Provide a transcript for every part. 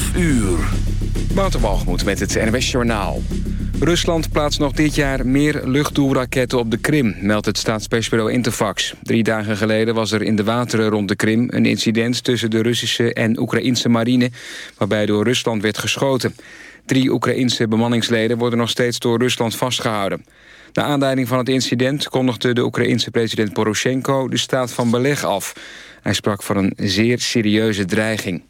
11 uur. Met het NWS Journaal. Rusland plaatst nog dit jaar meer luchtdoelraketten op de Krim... meldt het staatspersbureau Interfax. Drie dagen geleden was er in de wateren rond de Krim... een incident tussen de Russische en Oekraïnse marine... waarbij door Rusland werd geschoten. Drie Oekraïnse bemanningsleden worden nog steeds door Rusland vastgehouden. Na aanleiding van het incident kondigde de Oekraïense president Poroshenko... de staat van beleg af. Hij sprak van een zeer serieuze dreiging.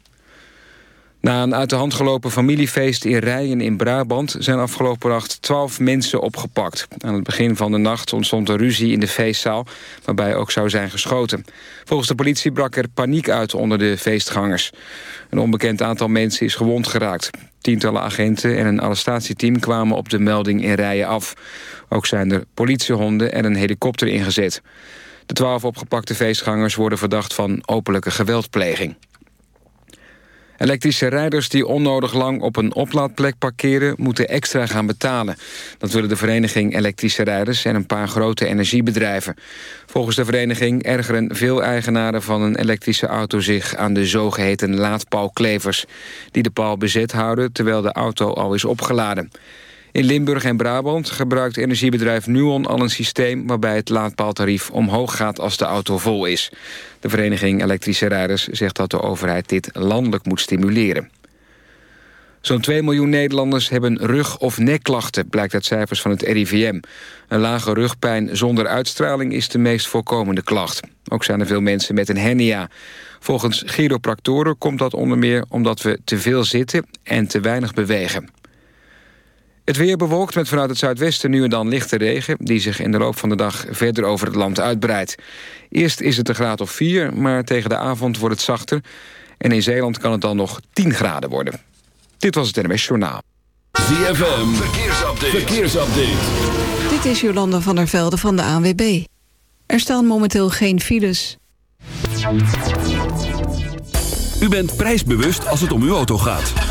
Na een uit de hand gelopen familiefeest in Rijen in Brabant... zijn afgelopen nacht twaalf mensen opgepakt. Aan het begin van de nacht ontstond er ruzie in de feestzaal... waarbij ook zou zijn geschoten. Volgens de politie brak er paniek uit onder de feestgangers. Een onbekend aantal mensen is gewond geraakt. Tientallen agenten en een arrestatieteam kwamen op de melding in Rijen af. Ook zijn er politiehonden en een helikopter ingezet. De twaalf opgepakte feestgangers worden verdacht van openlijke geweldpleging. Elektrische rijders die onnodig lang op een oplaadplek parkeren... moeten extra gaan betalen. Dat willen de vereniging Elektrische Rijders... en een paar grote energiebedrijven. Volgens de vereniging ergeren veel eigenaren van een elektrische auto... zich aan de zogeheten laadpaalklevers... die de paal bezet houden terwijl de auto al is opgeladen. In Limburg en Brabant gebruikt energiebedrijf Nuon al een systeem... waarbij het laadpaaltarief omhoog gaat als de auto vol is. De Vereniging Elektrische Rijders zegt dat de overheid dit landelijk moet stimuleren. Zo'n 2 miljoen Nederlanders hebben rug- of nekklachten, blijkt uit cijfers van het RIVM. Een lage rugpijn zonder uitstraling is de meest voorkomende klacht. Ook zijn er veel mensen met een hernia. Volgens chiropractoren komt dat onder meer omdat we te veel zitten en te weinig bewegen. Het weer bewolkt met vanuit het zuidwesten nu en dan lichte regen... die zich in de loop van de dag verder over het land uitbreidt. Eerst is het een graad of 4, maar tegen de avond wordt het zachter... en in Zeeland kan het dan nog 10 graden worden. Dit was het NMS Journaal. ZFM, verkeersupdate. verkeersupdate. Dit is Jolanda van der Velde van de ANWB. Er staan momenteel geen files. U bent prijsbewust als het om uw auto gaat.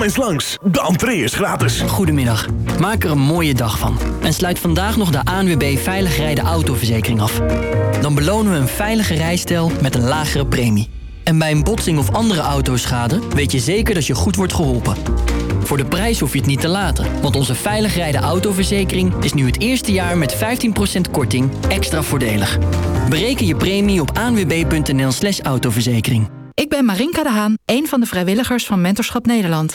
Kom eens langs, de entree is gratis. Goedemiddag. Maak er een mooie dag van. En sluit vandaag nog de ANWB Veilig Rijden Autoverzekering af. Dan belonen we een veilige rijstijl met een lagere premie. En bij een botsing of andere autoschade weet je zeker dat je goed wordt geholpen. Voor de prijs hoef je het niet te laten. Want onze Veilig Rijden Autoverzekering is nu het eerste jaar met 15% korting extra voordelig. Bereken je premie op anwb.nl slash autoverzekering. Ik ben Marinka de Haan, een van de vrijwilligers van Mentorschap Nederland.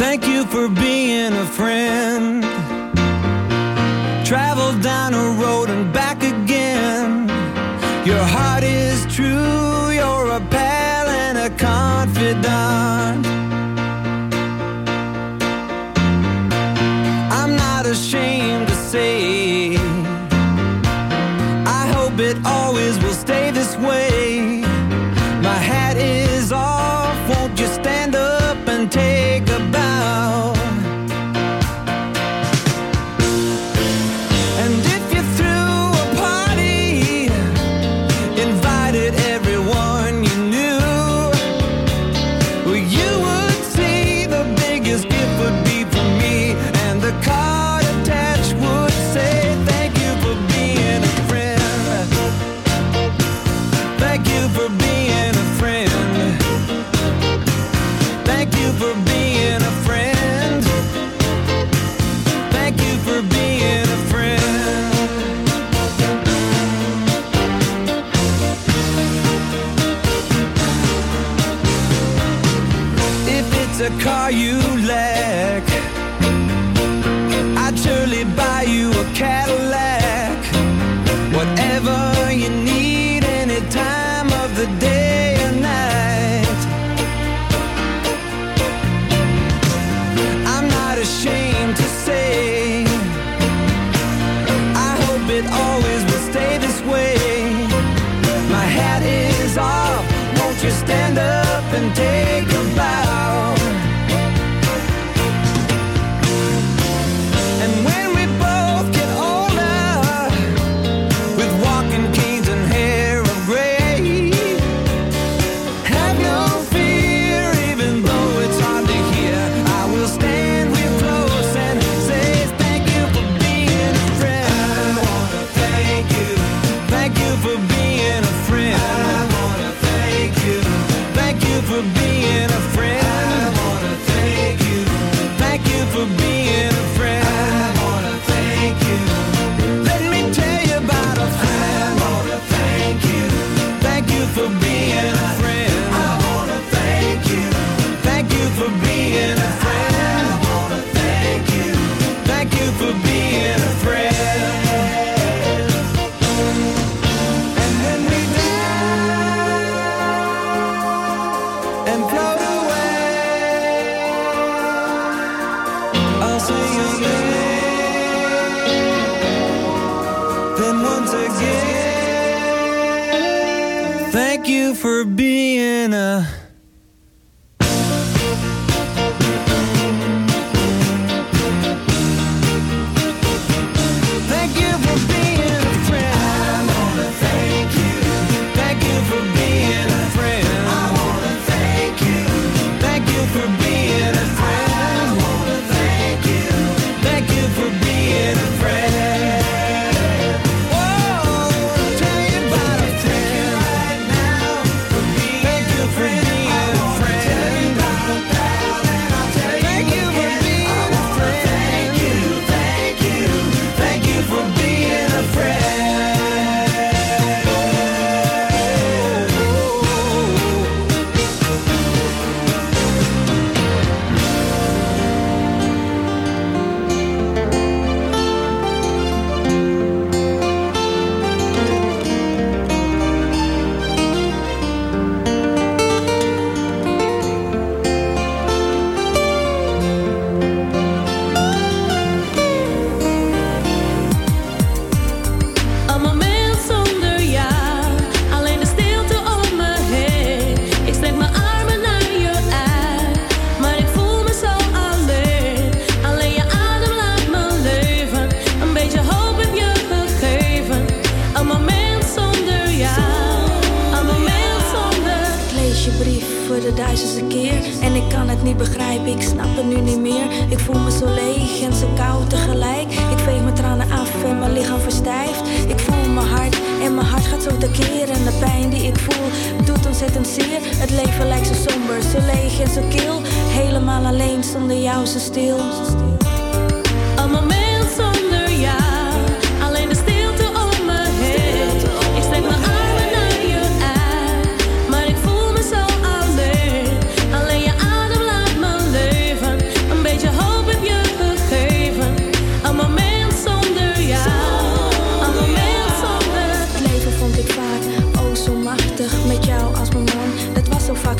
Thank you for being a friend. Travel down a road and back again. Your heart is true, you're a pal and a confidant. I'm not ashamed to say,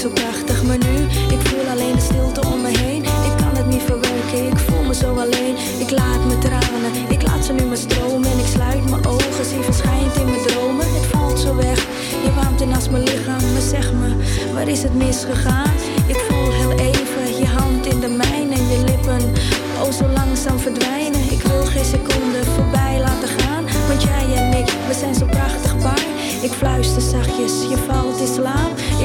zo prachtig, maar nu Ik voel alleen de stilte om me heen. Ik kan het niet verwerken, ik voel me zo alleen. Ik laat me tranen, ik laat ze nu maar stromen. En ik sluit mijn ogen, zie verschijnt in mijn dromen. Het valt zo weg, je warmte naast mijn lichaam. Maar zeg me, waar is het misgegaan? Ik voel heel even je hand in de mijne En je lippen, oh zo langzaam verdwijnen. Ik wil geen seconde voorbij laten gaan Want jij en ik, we zijn zo prachtig paar ik fluister zachtjes, je valt in slaap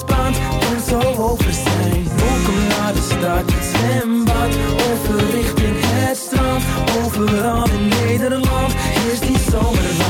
ontspant, kan zo over zijn. Welkom naar de stad, het zwembad Over richting het strand. Overal in Nederland is die zomerwijn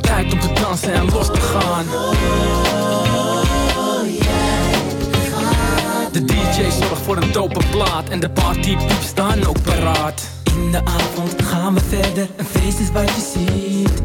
Tijd om te dansen en los te gaan. De DJ zorgt voor een dope plaat en de partypieps staan ook paraat. In de avond gaan we verder, een feest is wat je ziet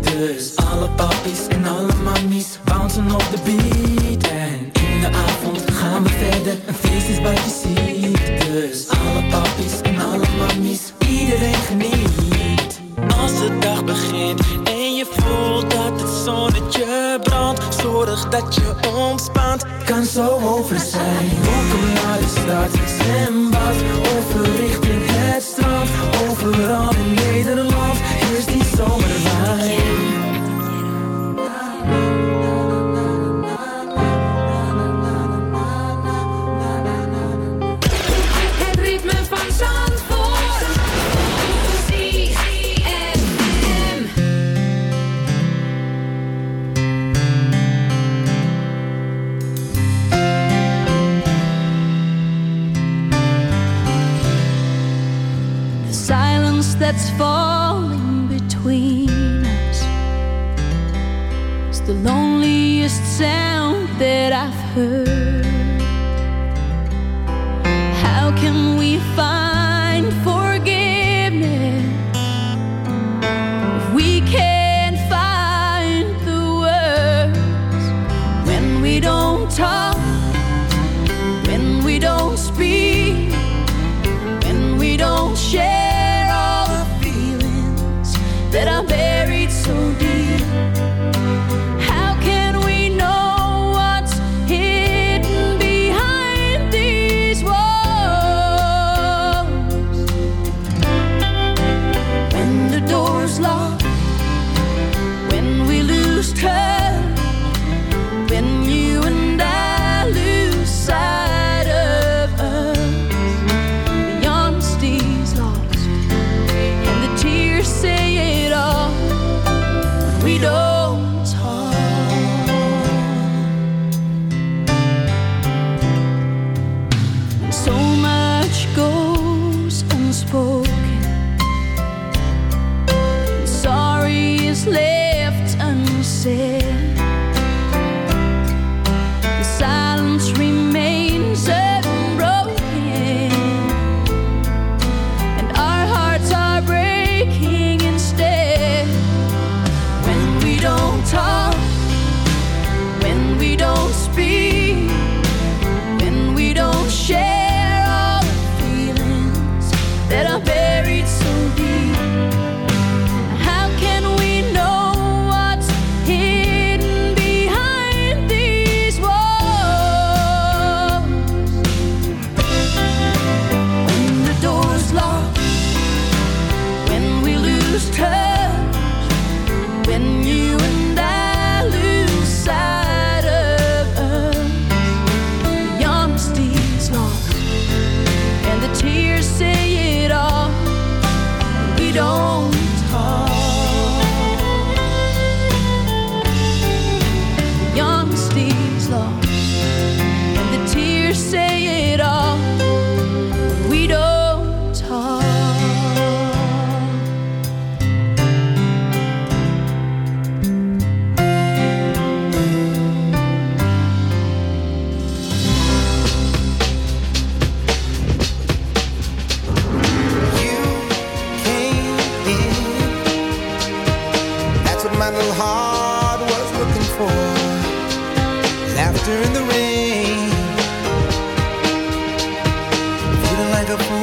my little heart was looking for. Laughter in the rain, feeling like a fool.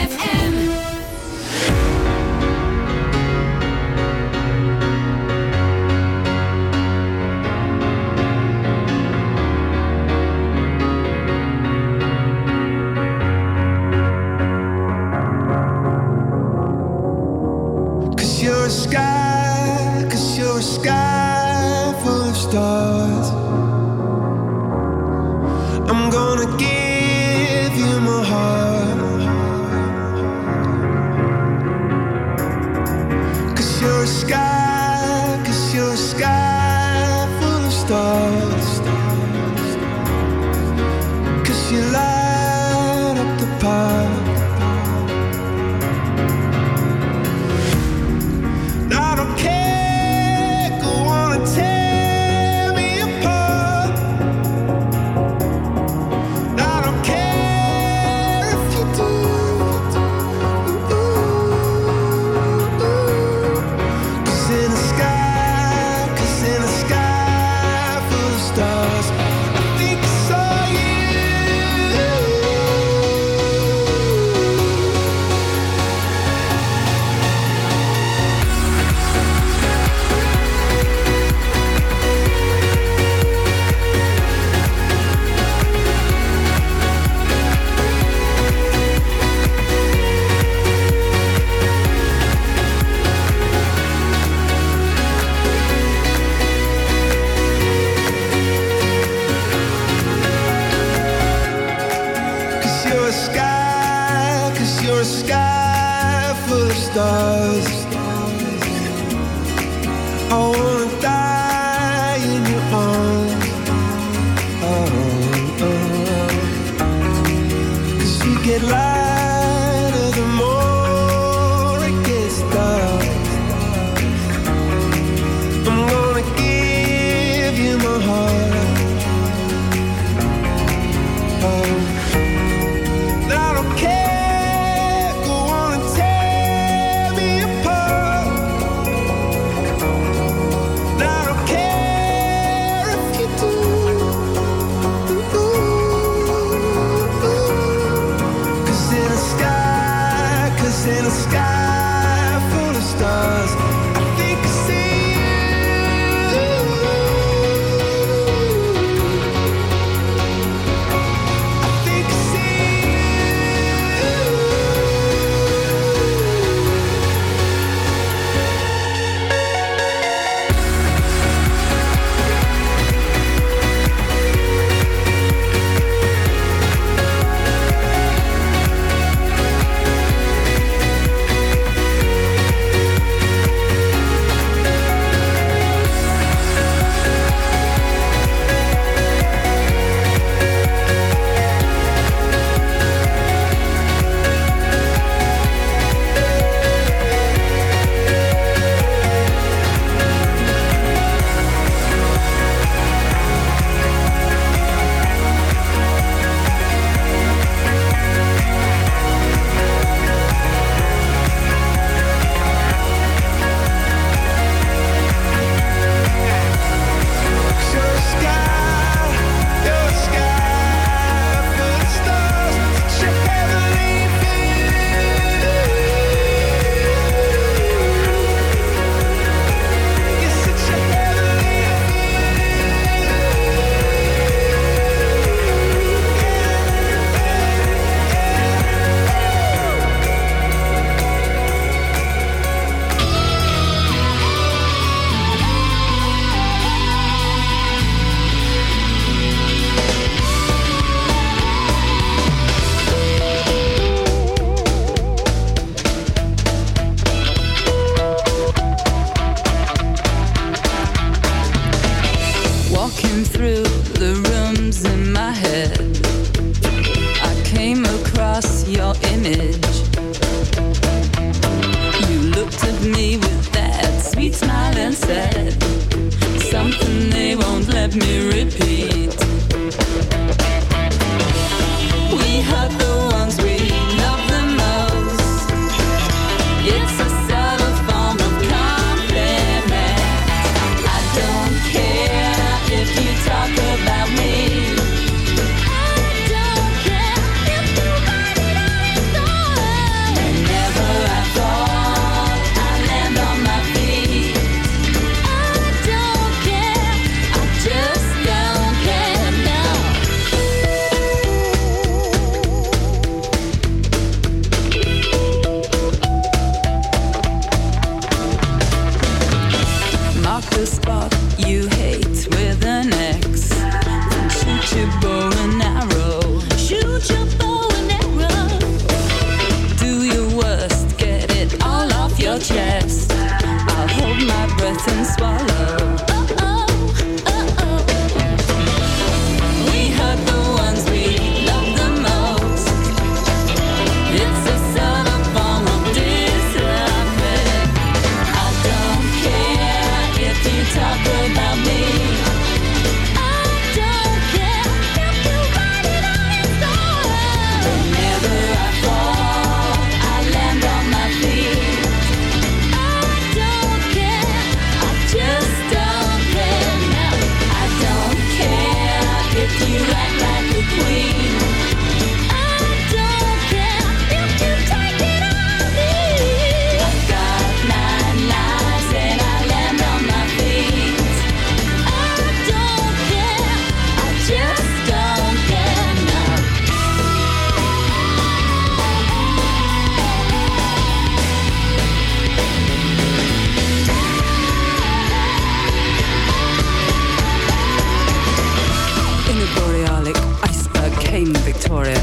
Victoria.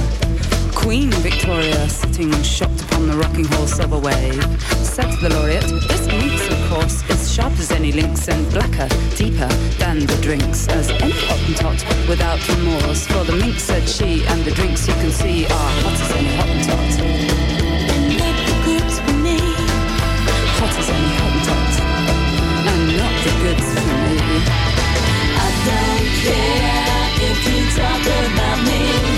Queen Victoria, sitting shocked upon the rocking horse of a wave, said the laureate, This minx, of course, is sharp as any lynx and blacker, deeper than the drinks, as any hottentot without remorse. For the mink, said she, and the drinks you can see are hot as any hottentot. Not the goods for me. Hot as any hottentot. And not the goods for me. I don't care if you talk about me.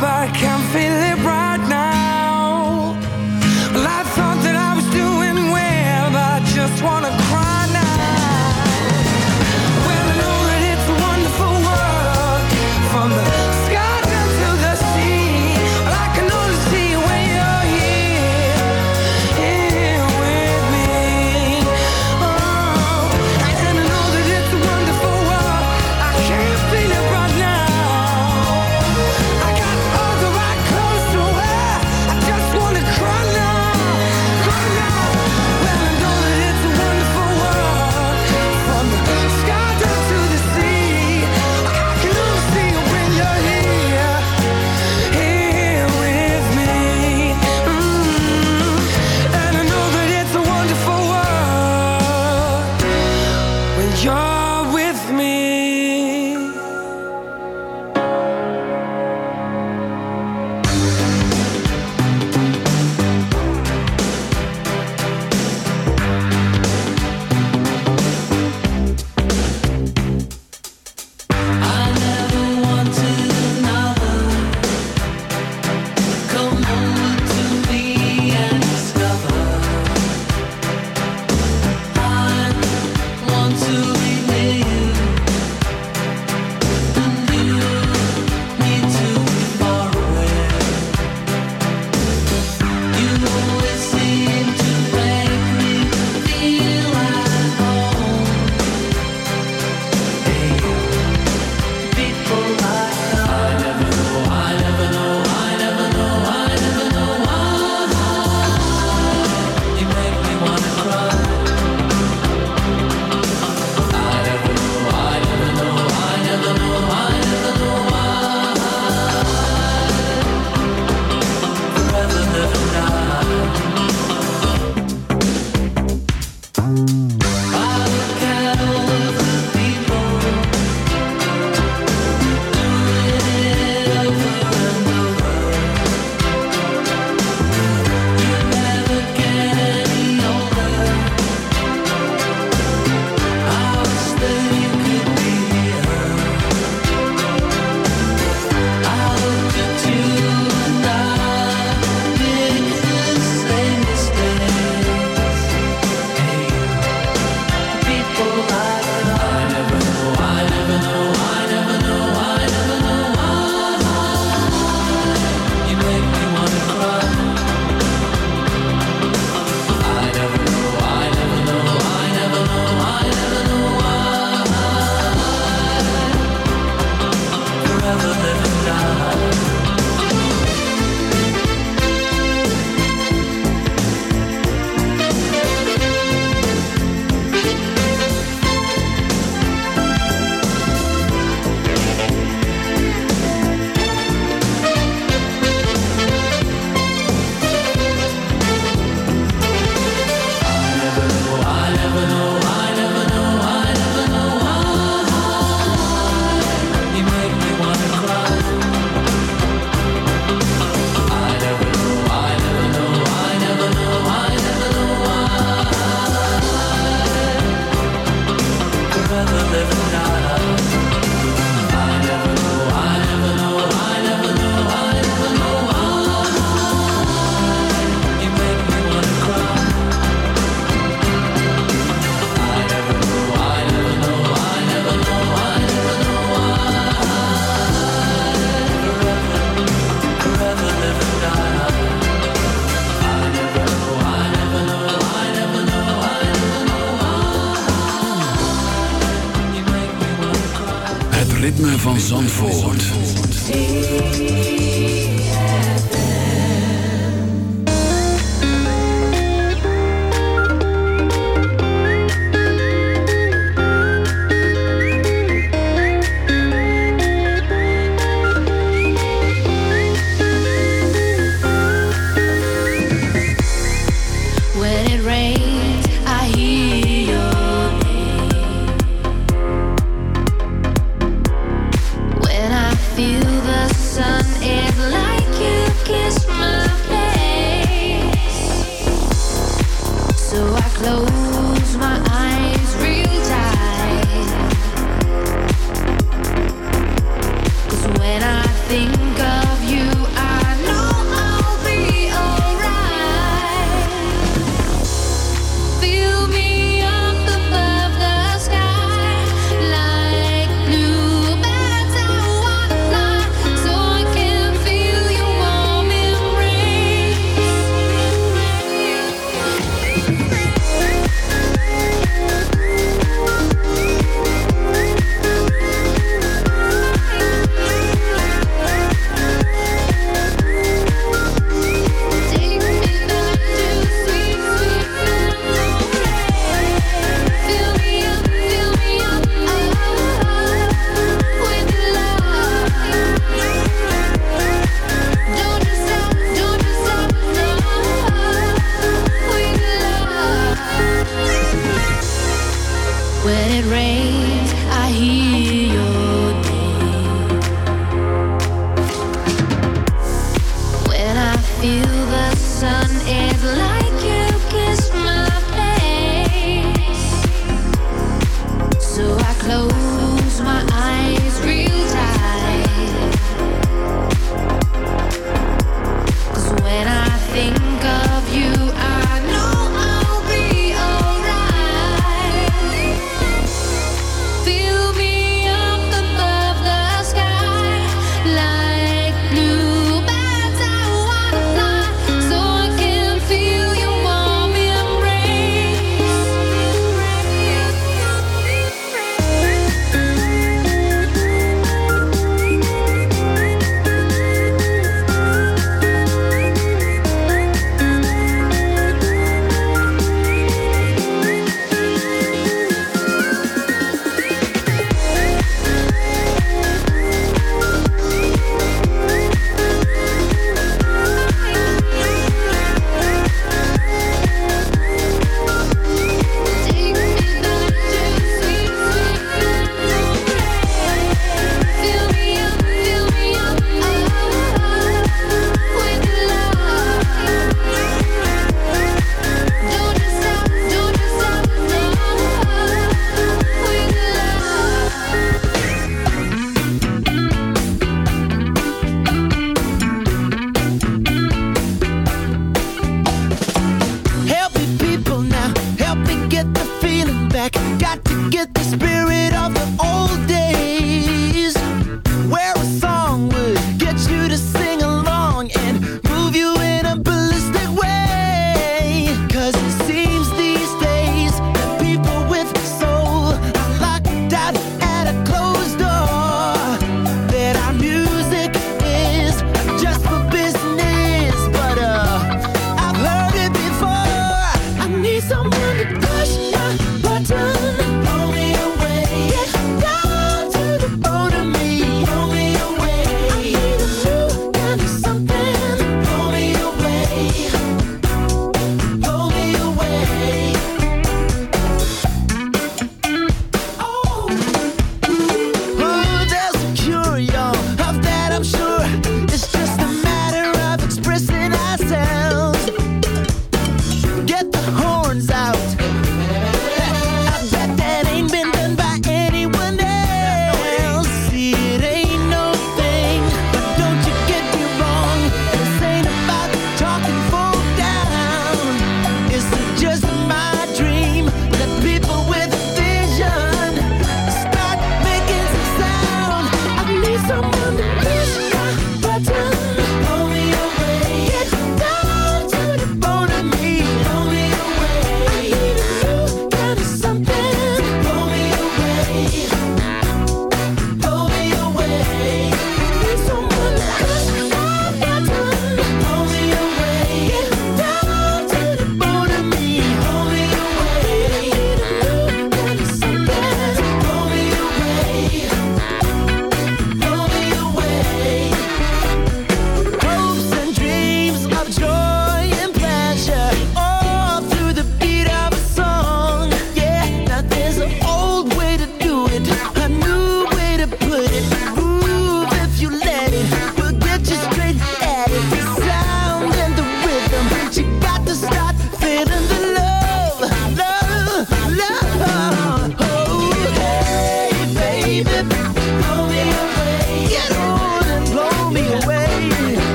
back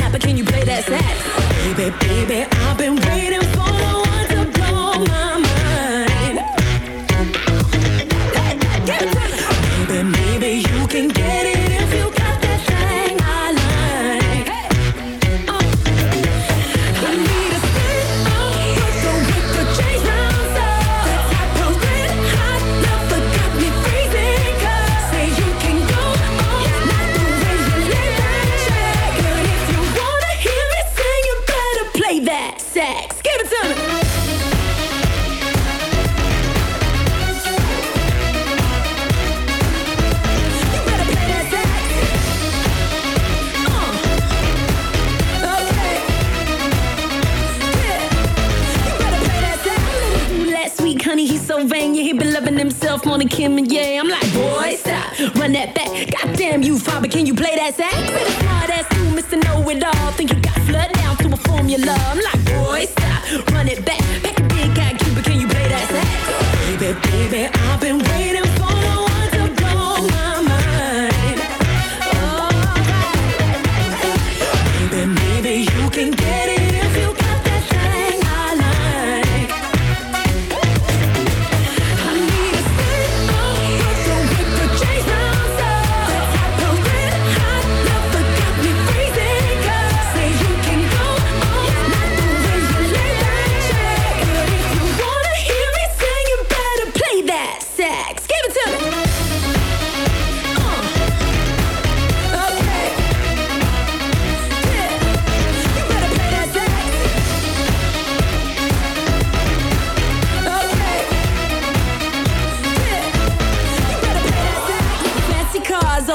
that, but can you play that sax? Baby, baby, I've been waiting. veces.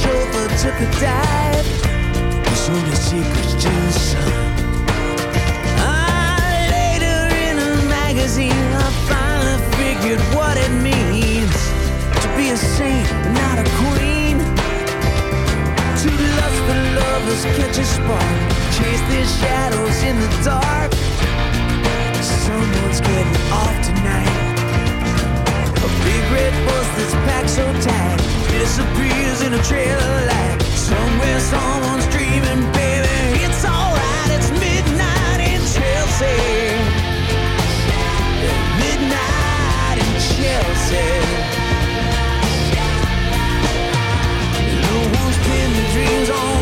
chauffeur took a dive. His only secret's son. Ah, later in a magazine, I finally figured what it means to be a saint, but not a queen. Two lustful lovers catch a spark, chase their shadows in the dark. Someone's getting off tonight. A big red bus that's packed so tight disappears in a trail of light. Somewhere someone's dreaming, baby. It's alright, it's midnight in Chelsea. Midnight in Chelsea. No one's pinned the dreams on.